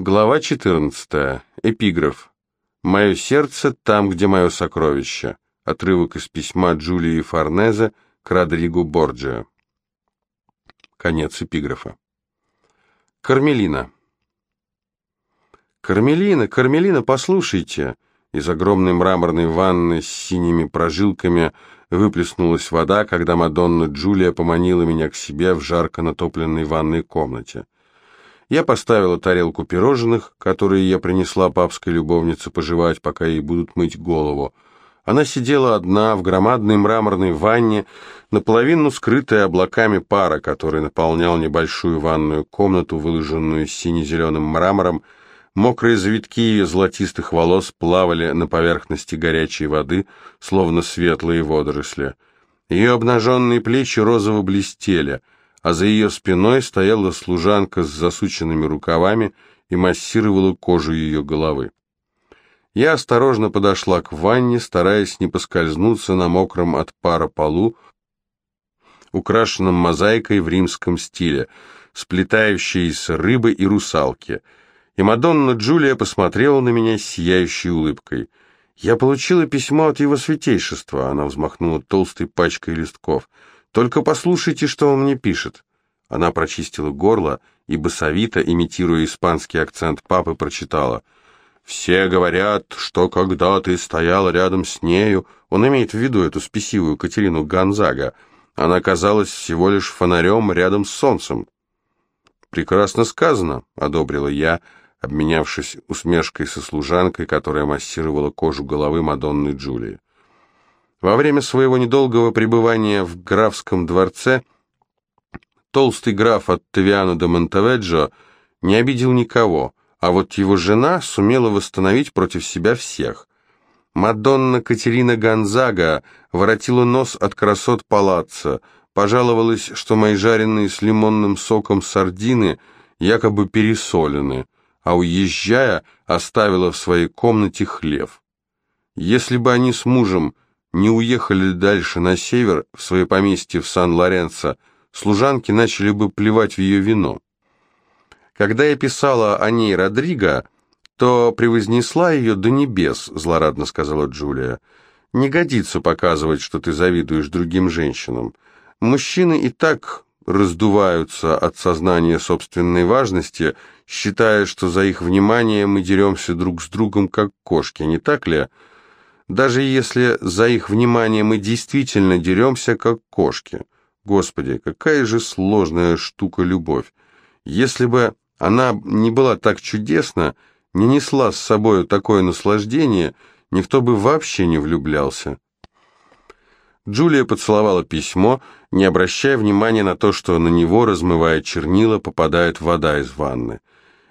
Глава 14. Эпиграф. «Мое сердце там, где мое сокровище». Отрывок из письма Джулии Форнезе к Родригу Борджио. Конец эпиграфа. Кармелина. «Кармелина, Кармелина, послушайте!» Из огромной мраморной ванны с синими прожилками выплеснулась вода, когда Мадонна Джулия поманила меня к себе в жарко натопленной ванной комнате. Я поставила тарелку пирожных, которые я принесла папской любовнице пожевать, пока ей будут мыть голову. Она сидела одна в громадной мраморной ванне, наполовину скрытая облаками пара, который наполнял небольшую ванную комнату, выложенную сине-зеленым мрамором. Мокрые завитки ее золотистых волос плавали на поверхности горячей воды, словно светлые водоросли. Ее обнаженные плечи розово блестели — а за ее спиной стояла служанка с засученными рукавами и массировала кожу ее головы. Я осторожно подошла к ванне, стараясь не поскользнуться на мокром от пара полу, украшенном мозаикой в римском стиле, сплетающейся рыбы и русалки. И Мадонна Джулия посмотрела на меня сияющей улыбкой. «Я получила письмо от его святейшества», — она взмахнула толстой пачкой листков — только послушайте, что он мне пишет». Она прочистила горло и басовито, имитируя испанский акцент папы, прочитала. «Все говорят, что когда ты стояла рядом с нею...» Он имеет в виду эту спесивую Катерину Гонзага. Она казалась всего лишь фонарем рядом с солнцем. «Прекрасно сказано», — одобрила я, обменявшись усмешкой со служанкой, которая массировала кожу головы Мадонны Джулии. Во время своего недолгого пребывания в графском дворце толстый граф от Тавиано де Монтеведжо не обидел никого, а вот его жена сумела восстановить против себя всех. Мадонна Катерина Гонзага воротила нос от красот палаца, пожаловалась, что мои жареные с лимонным соком сардины якобы пересолены, а уезжая, оставила в своей комнате хлев. Если бы они с мужем не уехали дальше на север, в свое поместье в Сан-Лоренцо, служанки начали бы плевать в ее вино. Когда я писала о ней Родриго, то превознесла ее до небес, злорадно сказала Джулия. Не годится показывать, что ты завидуешь другим женщинам. Мужчины и так раздуваются от сознания собственной важности, считая, что за их внимание мы деремся друг с другом, как кошки, не так ли?» Даже если за их внимание мы действительно деремся, как кошки. Господи, какая же сложная штука любовь. Если бы она не была так чудесна, не несла с собой такое наслаждение, никто бы вообще не влюблялся. Джулия поцеловала письмо, не обращая внимания на то, что на него, размывая чернила, попадает вода из ванны.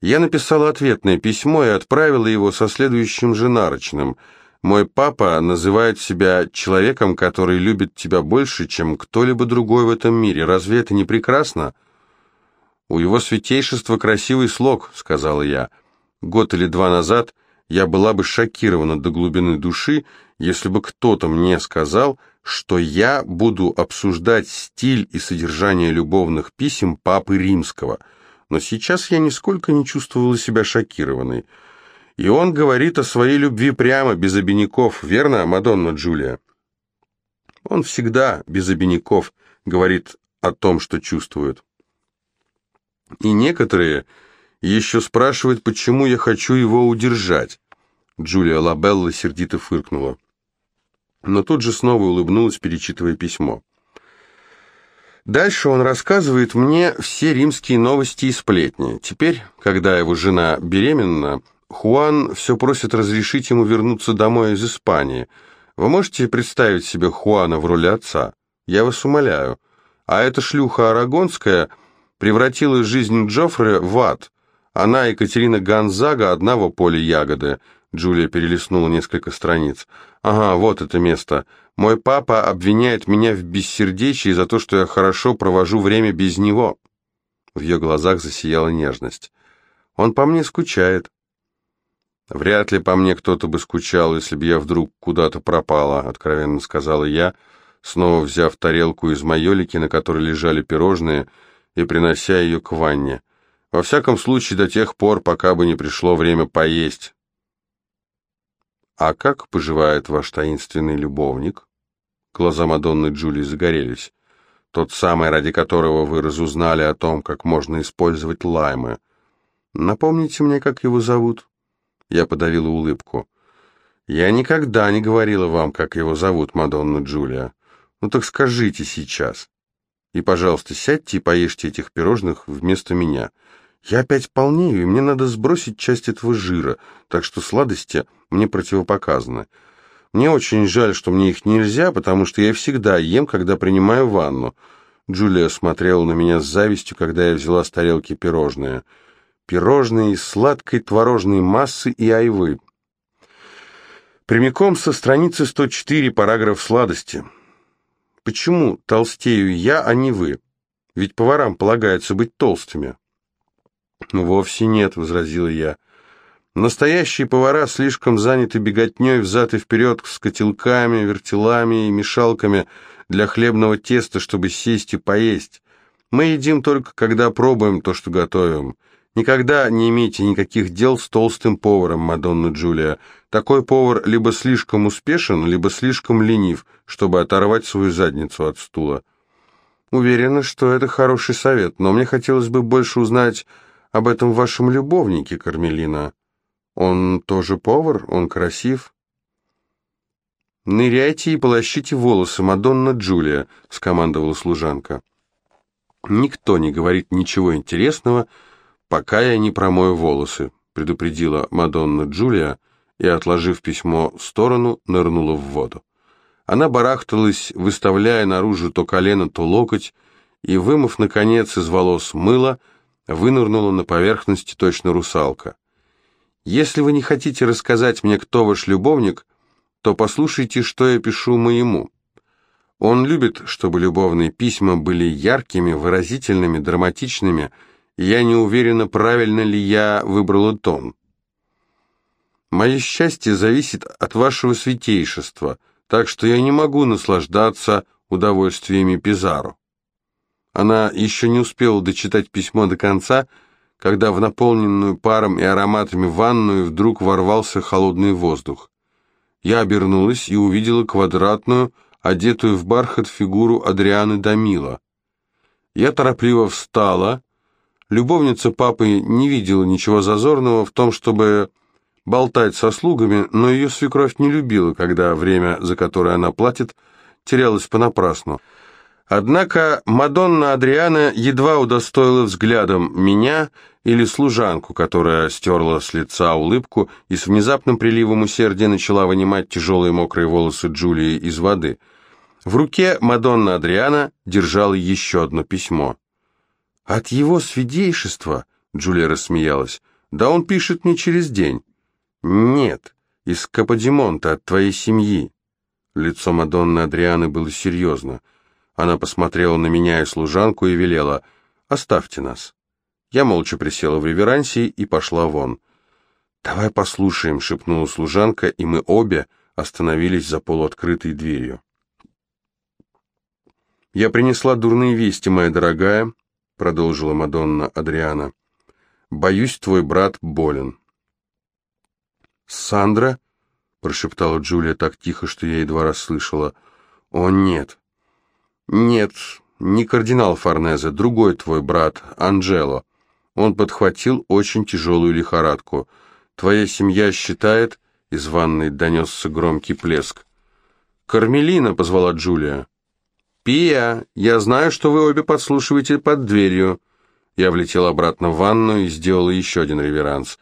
Я написала ответное письмо и отправила его со следующим же нарочным – мой папа называет себя человеком, который любит тебя больше, чем кто-либо другой в этом мире. Разве это не прекрасно? У его святейшества красивый слог, сказала я. Год или два назад я была бы шокирована до глубины души, если бы кто-то мне сказал, что я буду обсуждать стиль и содержание любовных писем папы римского. Но сейчас я нисколько не чувствовала себя шокированной. И он говорит о своей любви прямо, без обиняков, верно, Мадонна Джулия? Он всегда, без обиняков, говорит о том, что чувствует. И некоторые еще спрашивают, почему я хочу его удержать. Джулия Лабелла сердито фыркнула. Но тут же снова улыбнулась, перечитывая письмо. Дальше он рассказывает мне все римские новости и сплетни. Теперь, когда его жена беременна, Хуан все просит разрешить ему вернуться домой из Испании. Вы можете представить себе Хуана в роли отца? Я вас умоляю. А эта шлюха арагонская превратила жизнь Джоффре в ад. Она, Екатерина Гонзага, одного поля ягоды. Джулия перелистнула несколько страниц. «Ага, вот это место. Мой папа обвиняет меня в бессердечии за то, что я хорошо провожу время без него». В ее глазах засияла нежность. «Он по мне скучает». «Вряд ли по мне кто-то бы скучал, если бы я вдруг куда-то пропала», — откровенно сказала я, снова взяв тарелку из майолики, на которой лежали пирожные, и принося ее к ванне. Во всяком случае, до тех пор, пока бы не пришло время поесть. «А как поживает ваш таинственный любовник?» Глаза Мадонны Джулии загорелись. «Тот самый, ради которого вы разузнали о том, как можно использовать лаймы. Напомните мне, как его зовут?» Я подавила улыбку. «Я никогда не говорила вам, как его зовут, Мадонна Джулия. Ну так скажите сейчас. И, пожалуйста, сядьте и поешьте этих пирожных вместо меня. Я опять полнею, и мне надо сбросить часть этого жира, так что сладости мне противопоказаны. Мне очень жаль, что мне их нельзя, потому что я всегда ем, когда принимаю ванну». Джулия смотрела на меня с завистью, когда я взяла с тарелки пирожные – пирожные из сладкой творожной массы и айвы. Прямиком со страницы 104, параграф сладости. Почему толстею я, а не вы? Ведь поварам полагается быть толстыми. Вовсе нет, возразила я. Настоящие повара слишком заняты беготней взад и вперед с котелками, вертелами и мешалками для хлебного теста, чтобы сесть и поесть. Мы едим только, когда пробуем то, что готовим. Никогда не имейте никаких дел с толстым поваром, Мадонна Джулия. Такой повар либо слишком успешен, либо слишком ленив, чтобы оторвать свою задницу от стула. Уверена, что это хороший совет, но мне хотелось бы больше узнать об этом вашем любовнике, Кармелина. Он тоже повар? Он красив? «Ныряйте и полощите волосы, Мадонна Джулия», — скомандовала служанка. «Никто не говорит ничего интересного», — «Пока я не промою волосы», — предупредила Мадонна Джулия и, отложив письмо в сторону, нырнула в воду. Она барахталась, выставляя наружу то колено, то локоть, и, вымыв, наконец, из волос мыло, вынырнула на поверхности точно русалка. «Если вы не хотите рассказать мне, кто ваш любовник, то послушайте, что я пишу моему». Он любит, чтобы любовные письма были яркими, выразительными, драматичными, я не уверена, правильно ли я выбрала тон. Мое счастье зависит от вашего святейшества, так что я не могу наслаждаться удовольствиями Пизару. Она еще не успела дочитать письмо до конца, когда в наполненную паром и ароматами ванную вдруг ворвался холодный воздух. Я обернулась и увидела квадратную, одетую в бархат фигуру Адрианы Дамила. Я торопливо встала, Любовница папы не видела ничего зазорного в том, чтобы болтать со слугами, но ее свекровь не любила, когда время, за которое она платит, терялось понапрасну. Однако Мадонна Адриана едва удостоила взглядом меня или служанку, которая стерла с лица улыбку и с внезапным приливом усердия начала вынимать тяжелые мокрые волосы Джулии из воды. В руке Мадонна Адриана держала еще одно письмо. «От его свидетельства?» — Джулия рассмеялась. «Да он пишет мне через день». «Нет, из Каподимонта, от твоей семьи». Лицо Мадонны Адрианы было серьезно. Она посмотрела на меня и служанку и велела «Оставьте нас». Я молча присела в реверансе и пошла вон. «Давай послушаем», — шепнула служанка, и мы обе остановились за полуоткрытой дверью. «Я принесла дурные вести, моя дорогая», продолжила Мадонна Адриана. «Боюсь, твой брат болен». «Сандра?» — прошептала Джулия так тихо, что я едва расслышала. «О, нет». «Нет, не кардинал Форнезе, другой твой брат, Анджело. Он подхватил очень тяжелую лихорадку. Твоя семья считает...» Из ванной донесся громкий плеск. «Кармелина!» — позвала Джулия. «Пия, я знаю, что вы обе подслушиваете под дверью». Я влетел обратно в ванну и сделал еще один реверанс.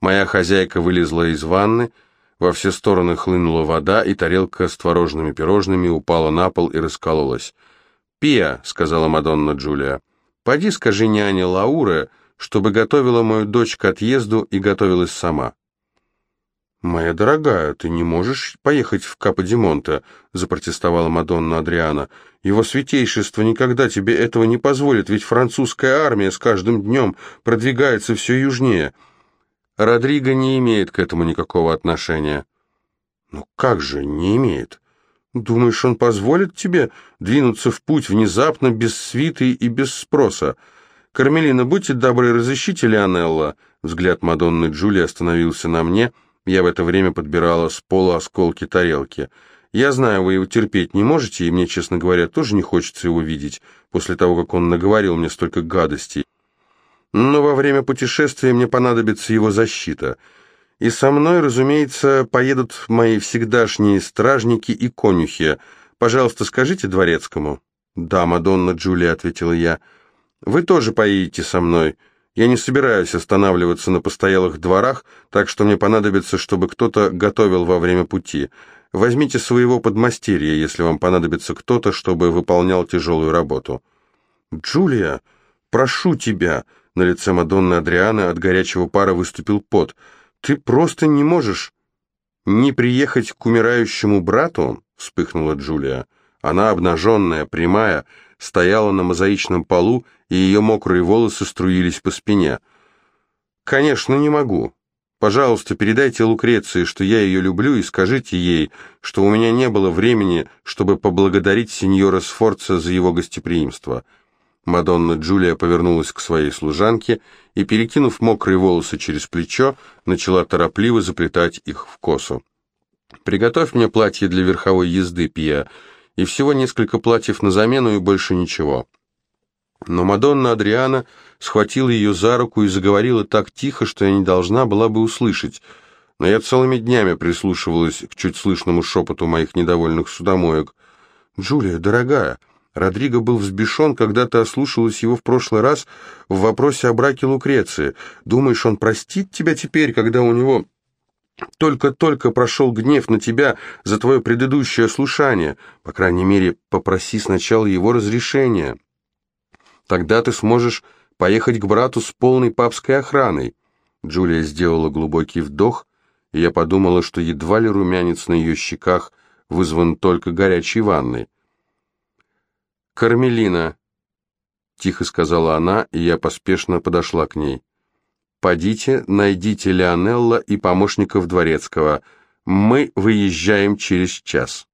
Моя хозяйка вылезла из ванны, во все стороны хлынула вода, и тарелка с творожными пирожными упала на пол и раскололась. «Пия», — сказала Мадонна Джулия, — «поди скажи няне Лауре, чтобы готовила мою дочь к отъезду и готовилась сама». «Моя дорогая, ты не можешь поехать в Каподимонте», — запротестовала Мадонна Адриана. «Его святейшество никогда тебе этого не позволит, ведь французская армия с каждым днем продвигается все южнее». «Родриго не имеет к этому никакого отношения». «Ну как же не имеет? Думаешь, он позволит тебе двинуться в путь внезапно, без свиты и без спроса? «Кармелина, будьте добры, разыщите Лионелла». Взгляд Мадонны Джулии остановился на мне. Я в это время подбирала с пола осколки тарелки. «Я знаю, вы его терпеть не можете, и мне, честно говоря, тоже не хочется его видеть, после того, как он наговорил мне столько гадостей. Но во время путешествия мне понадобится его защита. И со мной, разумеется, поедут мои всегдашние стражники и конюхи. Пожалуйста, скажите дворецкому». «Да, Мадонна Джулия», — ответила я, — вы тоже поедете со мной. Я не собираюсь останавливаться на постоялых дворах, так что мне понадобится, чтобы кто-то готовил во время пути. Возьмите своего подмастерья, если вам понадобится кто-то, чтобы выполнял тяжелую работу». «Джулия, прошу тебя!» На лице Мадонны Адрианы от горячего пара выступил пот. «Ты просто не можешь...» «Не приехать к умирающему брату?» — вспыхнула Джулия. Она обнаженная, прямая, стояла на мозаичном полу, и ее мокрые волосы струились по спине. «Конечно, не могу. Пожалуйста, передайте Лукреции, что я ее люблю, и скажите ей, что у меня не было времени, чтобы поблагодарить сеньора Сфорца за его гостеприимство». Мадонна Джулия повернулась к своей служанке и, перекинув мокрые волосы через плечо, начала торопливо заплетать их в косу. «Приготовь мне платье для верховой езды, Пия», и всего несколько платьев на замену и больше ничего. Но Мадонна Адриана схватила ее за руку и заговорила так тихо, что я не должна была бы услышать, но я целыми днями прислушивалась к чуть слышному шепоту моих недовольных судомоек. «Джулия, дорогая», Родриго был взбешен, когда ты ослушалась его в прошлый раз в вопросе о браке Лукреции. Думаешь, он простит тебя теперь, когда у него только-только прошел гнев на тебя за твое предыдущее слушание. По крайней мере, попроси сначала его разрешения. Тогда ты сможешь поехать к брату с полной папской охраной». Джулия сделала глубокий вдох, и я подумала, что едва ли румянец на ее щеках вызван только горячей ванной. «Кармелина», — тихо сказала она, и я поспешно подошла к ней. Подите, найдите Леонелла и помощников дворецкого. Мы выезжаем через час.